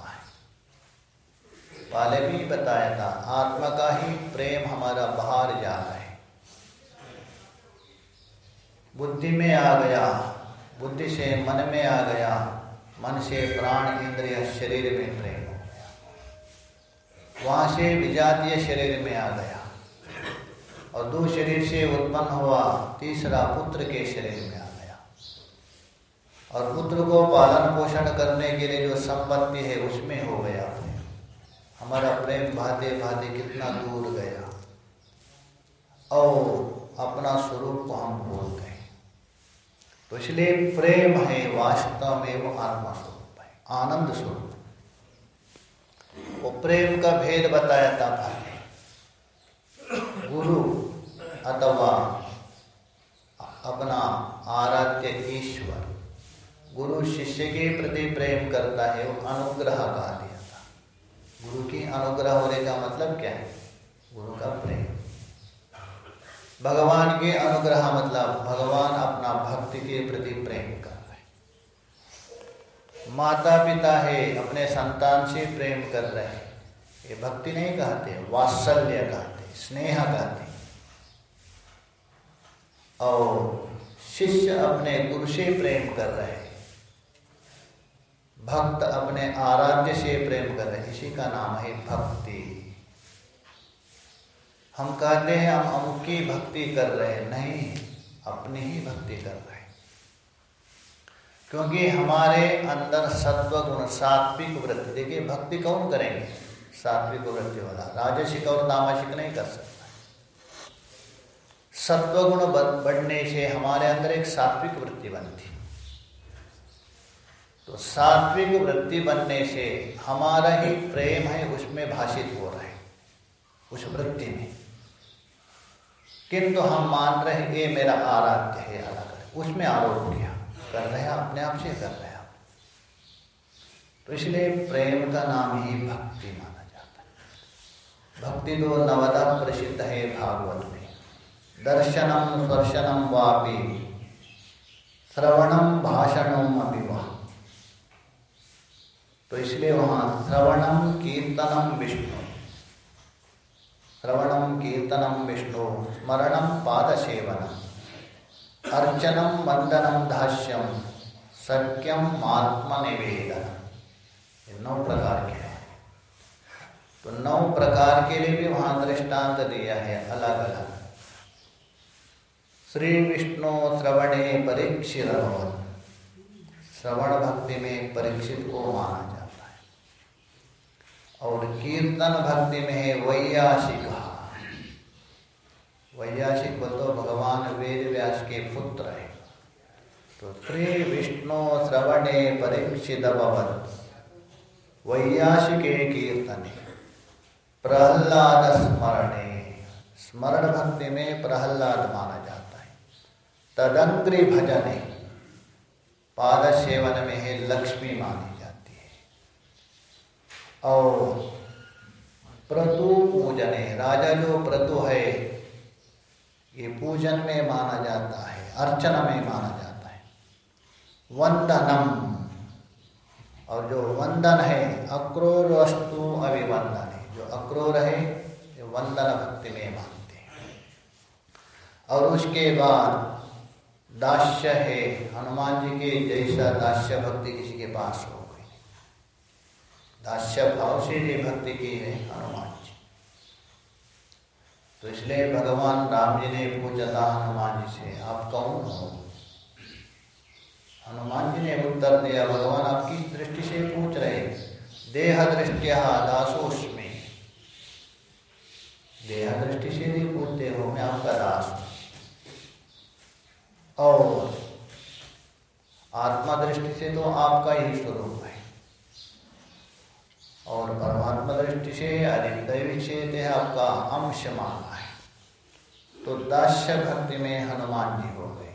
पहले भी बताया था, आत्मा का ही प्रेम हमारा बाहर जा रहा है। बुद्धि में आ गया, बुद्धि से मन में आ गया, मन से प्राण इंद्रिय शरीर में प्रेम हो गया। वहाँ से विजातीय शरीर में आ गया। और दो शरीर से उत्पन्न हुआ, तीसरा पुत्र के शरीर में आ गया। और पुत्र को पालन पोषण करने के लिए जो संपत्ति है, उसमें हो गया। हमारा प्रेम भाते भाते कितना दूर गया। और अपना स्वरूप को हम भूल गए। तो इसलिए प्रेम है, वास्तव में वो आत्मा स्वरूप है, आनंद स्वरूप वो प्रेम का भेद बताया था पहले। गुरु अथवा अपना आराध्य ईश्वर, गुरु शिष्य के प्रति प्रेम करता है, वो अनुग्रह का गुरु की अनुग्रह होने का मतलब क्या है? गुरु का प्रेम। भगवान के अनुग्रह मतलब भगवान अपना भक्ति के प्रति प्रेम कर रहे माता पिता है, अपने संतान से प्रेम कर रहे हैं। ये भक्ति नहीं कहते, वात्सल्य कहते, स्नेह कहते और शिष्य अपने गुरु से प्रेम कर रहे हैं। भक्त अपने आराध्य से प्रेम कर रहे इसी का नाम है भक्ति। हम कहते हैं, हम अमुक भक्ति कर रहे नहीं, अपनी ही भक्ति कर रहे क्योंकि हमारे अंदर सत्व गुण सात्विक वृत्ति, देखिए, भक्ति कौन करेंगे? सात्विक वृत्ति वाला। राजसिक और तामसिक नहीं कर सकता। सत्व गुण बढ़ने से हमारे अंदर एक सात्विक वृत्ति बनती तो सात्विक वृत्ति बनने से हमारा ही प्रेम है, उसमें भाषित हो रहा है, उस वृत्ति में। किंतु हम मान रहे ये मेरा आराध्य है, अलग उसमें आरोप किया। कर रहे हैं अपने आप से, कर रहे हैं तो इसलिए प्रेम का नाम ही भक्ति माना जाता है। भक्ति तो नवदा प्रसिद्ध है भागवत में। दर्शनम, स्पर्शनम वापी। श्रवणम, भाषणम अभिवाह तो इसलिए वहाँ श्रवणम कीर्तनम विष्णु। श्रवणम कीर्तनम विष्णु स्मरणम पाद सेवनम अर्चनम वंदनम धाष्यम सत्यम आत्म निवेदन नौ प्रकार के तो नौ प्रकार के लिए भी वहाँ दृष्टांत दिया है अलग अलग श्री विष्णु श्रवणे परीक्षित श्रवण भक्ति में परीक्षित को माना और कीर्तन भक्ति में है वैयासिक वैयासिक बोल तो भगवान वेद व्यास के पुत्र है। तो श्री विष्णु श्रवणे परीक्षित वैयासिके कीर्तने। प्रहलाद स्मरणे। स्मरण भक्ति में प्रहलाद माना जाता है। तदंग्री भजने। पाद सेवन में है लक्ष्मी मानी। और प्रतु पूजने, राजा जो प्रतु है, ये पूजन में माना जाता है, अर्चना में माना जाता है। वंदनम, और जो वंदन है, अक्रोर वस्तु अभिवंदन। है जो अक्रोर है, ये वंदन भक्ति में मानते हैं। और उसके बाद दास्य है, हनुमान जी के जैसा दास्य भक्ति किसी के पास हो। दास्य भाव से जो भक्ति की है हनुमान जी तो इसलिए भगवान राम जी ने पूछा था हनुमान जी से। आप कौन हो? हनुमान जी ने उत्तर दिया, भगवान आपकी दृष्टि से पूछ रहे देह दृष्टिया दासोस्मी देह दृष्टि से नहीं पूछते हो? मैं आपका दास और आत्मा दृष्टि से तो आपका ही स्वरूप है। और परमात्मा दृष्टि से अधिदैवी से आपका अंश माना है तो दास्य भक्ति में हनुमान जी हो गए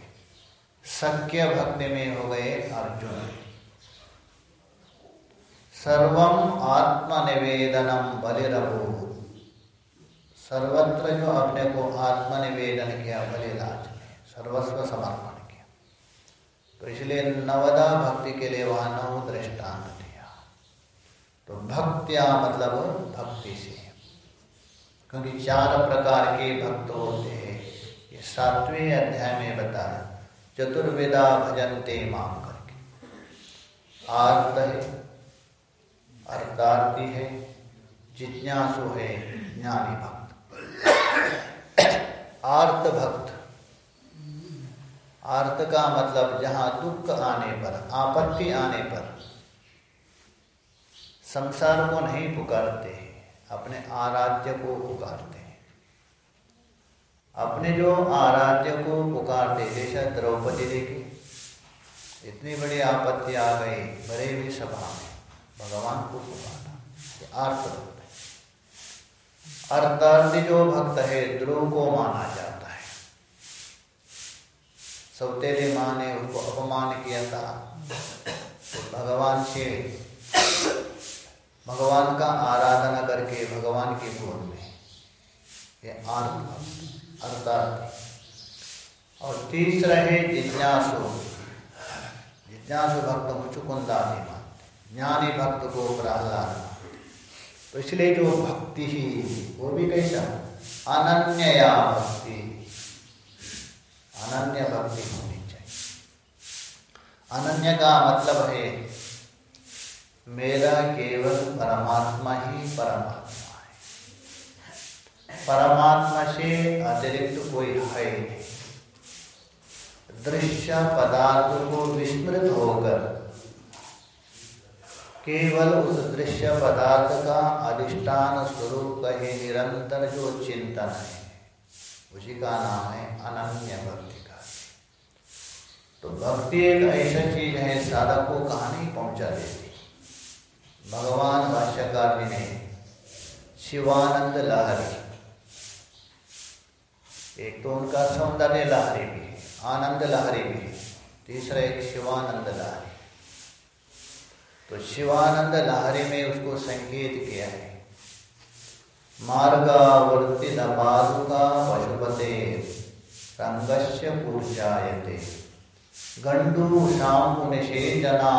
सक्य भक्ति में हो गए अर्जुन। सर्वम आत्मनिवेदनम बलिरभु। सर्वत्र जो अपने को आत्मनिवेदन किया बलिराज ने सर्वस्व समर्पण किया। तो इसलिए नवदा भक्ति के लिए वहाँ नव दृष्टांत। तो भक्त्या मतलब भक्ति से। क्योंकि चार प्रकार के भक्त होते हैं। ये सातवें अध्याय में बताया, चतुर्वेदा भजनते माम करके। आर्त है अर्थार्थी है, जिज्ञासु है, ज्ञानी भक्त। आर्त भक्त। आर्त का मतलब जहाँ दुख आने पर, आपत्ति आने पर संसार को नहीं पुकारते अपने आराध्य को पुकारते हैं। अपने जो आराध्य को पुकारते, जैसा द्रौपदी देखी, इतनी बड़ी आपत्ति आ गई, बड़े भी सभा में, भगवान को पुकारा अर्थ भक्त है। अर्थार्थी जो भक्त है ध्रुव को माना जाता है। सौतेली माँ ने उसको अपमान किया था। तो भगवान से भगवान का आराधना करके भगवान के गुण में। ये अर्थ अर्थार्थ और तीसरा है जिज्ञासु। जिज्ञासु भक्त मुचुकुंदा मानते ज्ञानी भक्त को प्रहलाद तो इसलिए जो भक्ति ही वो भी कैसा? अनन्या भक्ति। अनन्य भक्ति होनी चाहिए। अनन्य का मतलब है मेरा केवल परमात्मा ही परमात्मा है। परमात्मा से अतिरिक्त कोई है नहीं। दृश्य पदार्थ को विस्मृत होकर केवल उस दृश्य पदार्थ का अधिष्ठान स्वरूप का ही निरंतर जो चिंतन है, उसी का नाम है अनन्य भक्ति का। तो भक्ति एक ऐसा चीज़ है, साधक को कहा नहीं पहुँचा देती भगवान भाष्यकार जी ने शिवानंद लहरी। एक तो उनका सौंदर्य लहरी भी है, आनंद लहरी भी है, तीसरा एक शिवानंद लहरी। तो शिवानंद लहरी में उसको संकेत किया है मार्गावर्ति पादुका पशुपते रंगस्य पूजायते। गंडू शाम निषेचना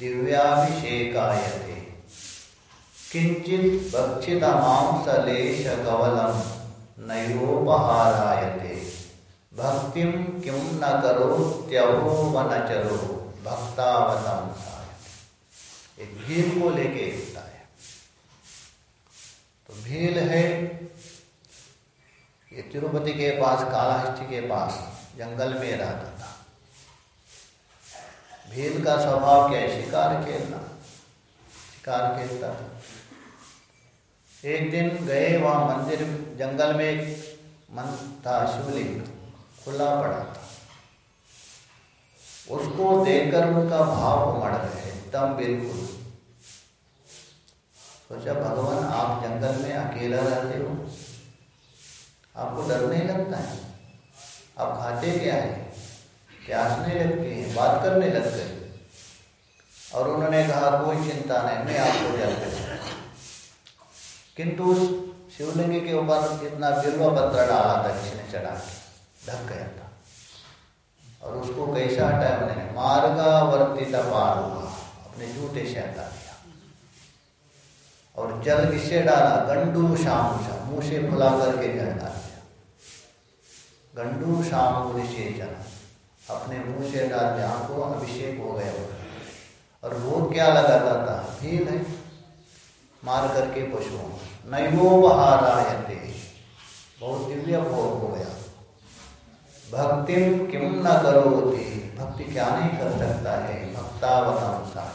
दिव्याभिषेकायते किंचित भक्षित मांसलेश कवलम नयोपहारायते भक्तिम किम न करो त्यहो वनचरो भक्तावतम एक भील को लेके उठता है। तो भील है, ये तिरुपति के पास कालाहस्ती के पास, जंगल में रहता था। भील का स्वभाव क्या है? शिकार खेलना। शिकार खेलता। था एक दिन गए वहाँ मंदिर, जंगल में एक मन था शिवलिंग, खुला पड़ा। था उसको देखकर उनका भाव उमड़ गए एकदम बिल्कुल। सोचा, भगवान, आप जंगल में अकेला रहते हो? आपको डर नहीं लगता है? आप खाते क्या है? प्यासने लगते हैं, बात करने लग गए। और उन्होंने कहा, कोई चिंता नहीं, मैं आपको जल किंतु उस शिवलिंग के ऊपर इतना बिल्वा पत्र डाला था किसी ने चढ़ा के ढक गया था। और उसको कैसा हटाया उन्होंने मार्गावर्तित पार हुआ, अपने जूते से हटा दिया। और जल किससे डाला? गंडू शाम मुँह से फुला करके जल डाल दिया। गंडू शाम से जल अपने मुँह से डाल को अभिषेक हो गया और वो क्या लगाता था भील है। मार करके पशुओं नैवोपहारायते। बहुत दिव्य भोग हो गया। भक्ति किम न करोति। भक्ति क्या नहीं कर सकता है? भक्तावतानुसार।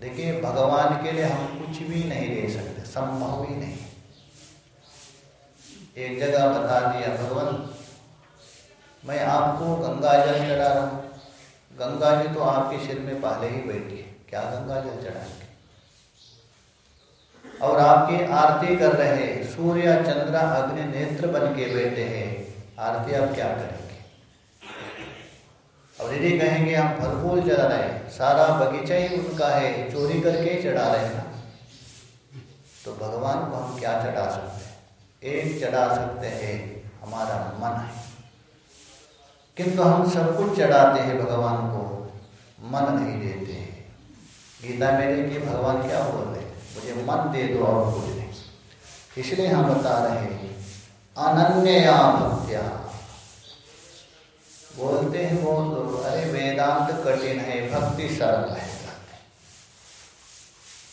देखिए, भगवान के लिए हम कुछ भी नहीं दे सकते। संभव ही नहीं। एक जगह बता दिया, भगवान मैं आपको गंगा जल चढ़ा रहा हूँ। गंगा जी तो आपके सिर में पहले ही बैठी है। क्या गंगा जल चढ़ाएँगे? और आपकी आरती कर रहे सूर्य, चंद्र, अग्नि, नेत्र बन के बैठे हैं। आरती आप क्या करेंगे? और यदि कहेंगे हम फल फूल चढ़ा रहे हैं। सारा बगीचा ही उनका है। चोरी करके ही चढ़ा रहे हैं। ना तो भगवान को हम क्या चढ़ा सकते हैं? एक चढ़ा सकते हैं। हमारा मन है। किंतु हम सब कुछ चढ़ाते हैं भगवान को, मन नहीं देते हैं। गीता में देखिए भगवान क्या बोल रहे मुझे मन दे दो और कुछ नहीं इसलिए हम बता रहे हैं अनन्या भक्त्या बोलते हैं बहुत लोग, अरे वेदांत कठिन है, भक्ति सरल है।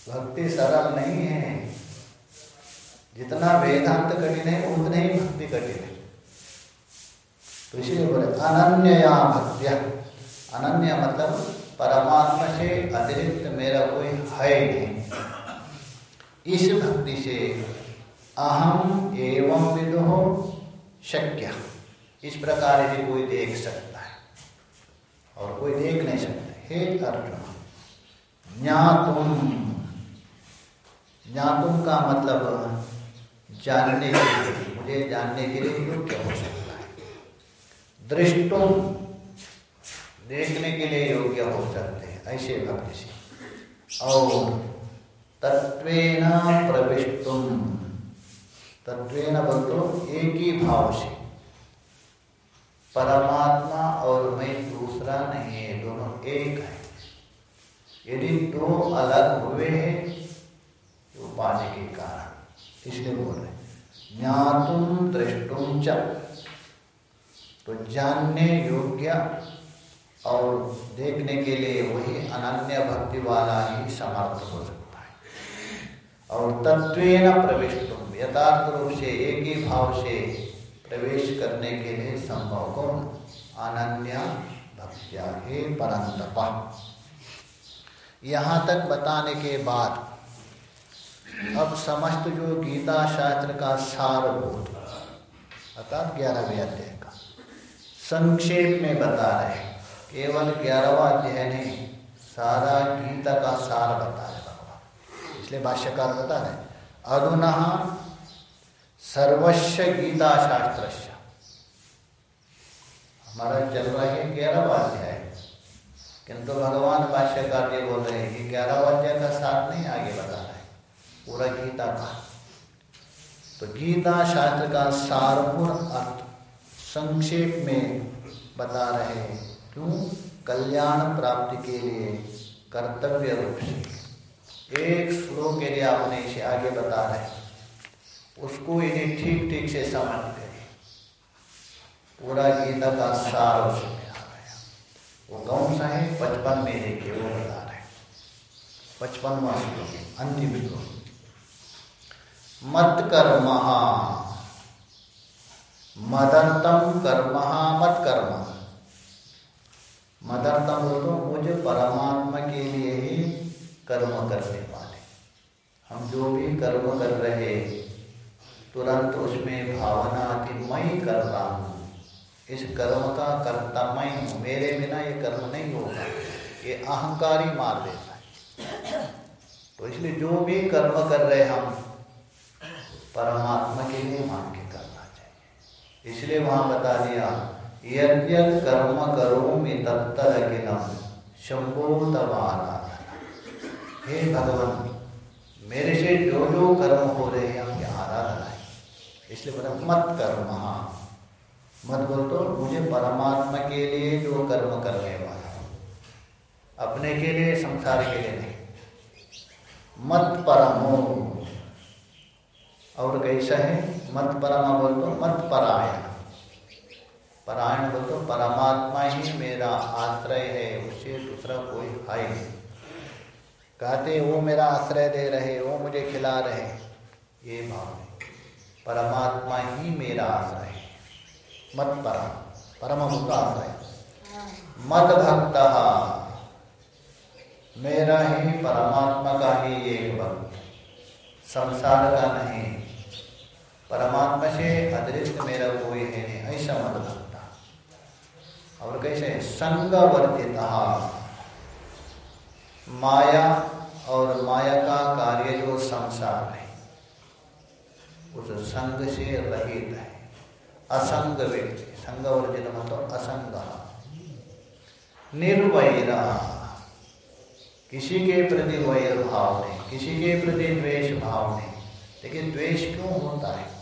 भक्ति सरल नहीं है। जितना वेदांत कठिन है, उतने ही भक्ति कठिन है। तो इसलिए बोले अनन्या भक्त्या अनन्य मतलब परमात्मा से अतिरिक्त मेरा कोई है नहीं। इस भक्ति से अहम एवं विदो शक्य। इस प्रकार यदि कोई देख सकता है, और कोई देख नहीं सकता, हे अर्जुन ज्ञातुम ज्ञातुम का मतलब जानने के लिए, मुझे जानने के लिए योग्य हो सकता दृष्टुम देखने के लिए योग्य हो सकते हैं, ऐसे भक्ति से। और तत्वेन प्रविष्टुम। तत्वेन बोल तो एक ही भाव से। परमात्मा और मैं दूसरा नहीं है, दोनों एक है। यदि दो अलग हुए हैं तो पाने के कारण, इसलिए बोल रहे ज्ञातुम दृष्टुम च। तो जानने योग्य और देखने के लिए वही अनन्य भक्ति वाला ही समर्थ हो सकता है। और तत्वेन प्रविष्ट यथार्थ रूप से एक ही भाव से प्रवेश करने के लिए संभव कौन? अनन्या भक्त्या हे परंतपा। यहाँ तक बताने के बाद अब समस्त जो गीता शास्त्र का सार सारभूत, अर्थात ग्यारहवें अध्याय संक्षेप में बता रहे हैं। केवल ग्यारहवा अध्याय नहीं, सारा गीता का सार बता रहे इसलिए भाष्यकार बता रहे अधुना सर्वस्व गीता शास्त्र हमारा चल रहा है ग्यारह अध्याय। किंतु भगवान भाष्यकार ये बोल रहे हैं कि ग्यारह अध्याय का सार नहीं, आगे बता रहे पूरा गीता का। तो गीता शास्त्र का सारपूर्ण अर्थ संक्षेप में बता रहे हैं। क्यों? कल्याण प्राप्ति के लिए, कर्तव्य रूप से। एक श्लोक यदि आपने इसे आगे बता रहे उसको यदि ठीक ठीक से समझ गए, पूरा गीता का सार उसमें आ वो कौन सा है? पचपन में देखिए, वो बता रहे पचपनवा श्लोक, अंतिम श्लोक। मत कर्म मदर्थम कर्म मत कर्म मदर्थम तो मुझे परमात्मा के लिए ही कर्म करने वाले। हम जो भी कर्म कर रहे तुरंत उसमें भावना आती मैं कर रहा हूँ। इस कर्म का कर्ता मैं हूँ, मेरे बिना ये कर्म नहीं होगा। ये अहंकार ही मार देता है। तो इसलिए जो भी कर्म कर रहे हम, परमात्मा के लिए के चाहिए इसलिए वहाँ बता दिया यद्यत कर्म करो में तत्त अखिलम शंभो तब हे भगवान, मेरे से जो जो कर्म हो रहे हैं, आपकी आराधना है। इसलिए बोला, मत कर्म मत बोल तो मुझे परमात्मा के लिए जो कर्म करने वाला अपने के लिए, संसार के लिए नहीं। मत परमो। और कैसा है? मत परमा बोल तो मत परायण परायण बोल तो परमात्मा ही मेरा आश्रय है उससे दूसरा कोई है कहते, वो मेरा आश्रय दे रहे, वो मुझे खिला रहे। ये भाव है। परमात्मा ही मेरा आश्रय है। मत परम परम उसका आश्रय। मत भक्त मेरा ही परमात्मा का ही एक भक्त। संसार का नहीं। परमात्मा से अतिरिक्त मेरा कोई है नहीं, ऐसा मत भक्ता और कैसे? संग वर्जित माया और माया का कार्य जो संसार है, उस संग से रहित है। असंग व्यक्ति संग वर्जित मतलब असंग। निर्वैरा। किसी के प्रति वैर भाव नहीं, किसी के प्रति द्वेष भाव नहीं। लेकिन द्वेष क्यों होता है?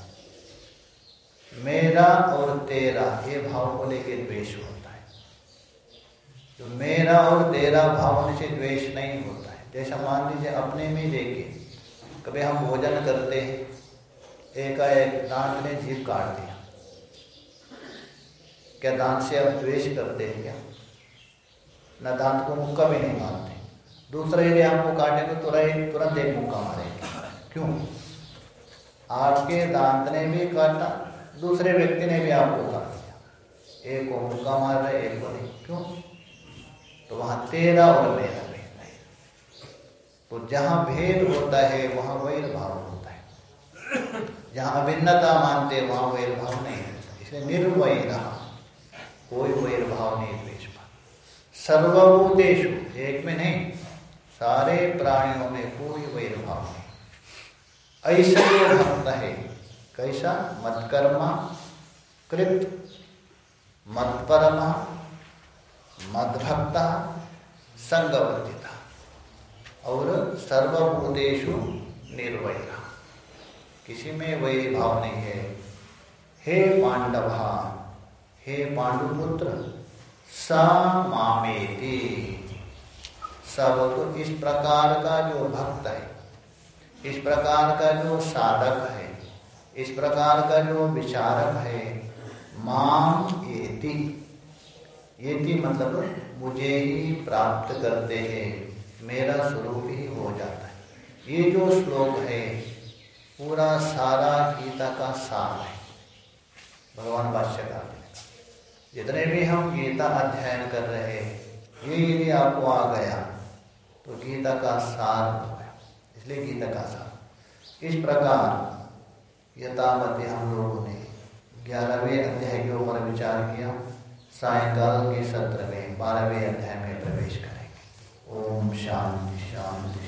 मेरा और तेरा, ये भाव को लेकर द्वेष होता है। तो मेरा और तेरा भाव से द्वेष नहीं होता है। जैसा मान लीजिए अपने में लेके कभी हम भोजन करते हैं एकाएक दांत ने जीव काट दिया। क्या दांत से अब द्वेष करते हैं क्या? न दांत को मुक्का भी नहीं मारते। दूसरा यदि आपको काटेंगे तो तुरंत एक मुक्का मारेंगे। क्यों? आपके दांत ने भी काटा दूसरे व्यक्ति ने भी आपको काट दिया। एक को मुक्का मार रहे, एक को नहीं। क्यों? तो वहाँ तेरा और मेरा भेद है। तो जहाँ भेद होता है, वहाँ वैर भाव होता है। जहाँ अभिन्नता मानते वहाँ वैर भाव नहीं रहता इसलिए निर्वैर कोई वैर भाव नहीं द्वेष सर्वभूतेशु एक में नहीं, सारे प्राणियों में कोई वैर भाव नहीं। ऐसा भक्त है कैसा? मत्कर्मा, कृत, मत्परमा, मदभक्ता संगवर्जिता और सर्वभूतेषु निर्वैरा। किसी में वही भाव नहीं है। हे पांडवा, हे पांडुपुत्र, सा मामेति। सब तो इस प्रकार का जो भक्त है, इस प्रकार का जो साधक है इस प्रकार का जो विचारक है, माम एति। एति मतलब मुझे ही प्राप्त करते हैं, मेरा स्वरूप ही हो जाता है। ये जो श्लोक है, पूरा सारा गीता का सार है। भगवान भाष्यकार जितने भी हम गीता अध्ययन कर रहे हैं, ये यदि आपको आ गया तो गीता का सार हो गया। इसलिए गीता का सार। इस प्रकार यथावत हम लोगों ने ग्यारहवें अध्याय के ऊपर विचार किया, सायकाल के सत्र में बारहवें अध्याय में प्रवेश करेंगे। ओम शांति शांति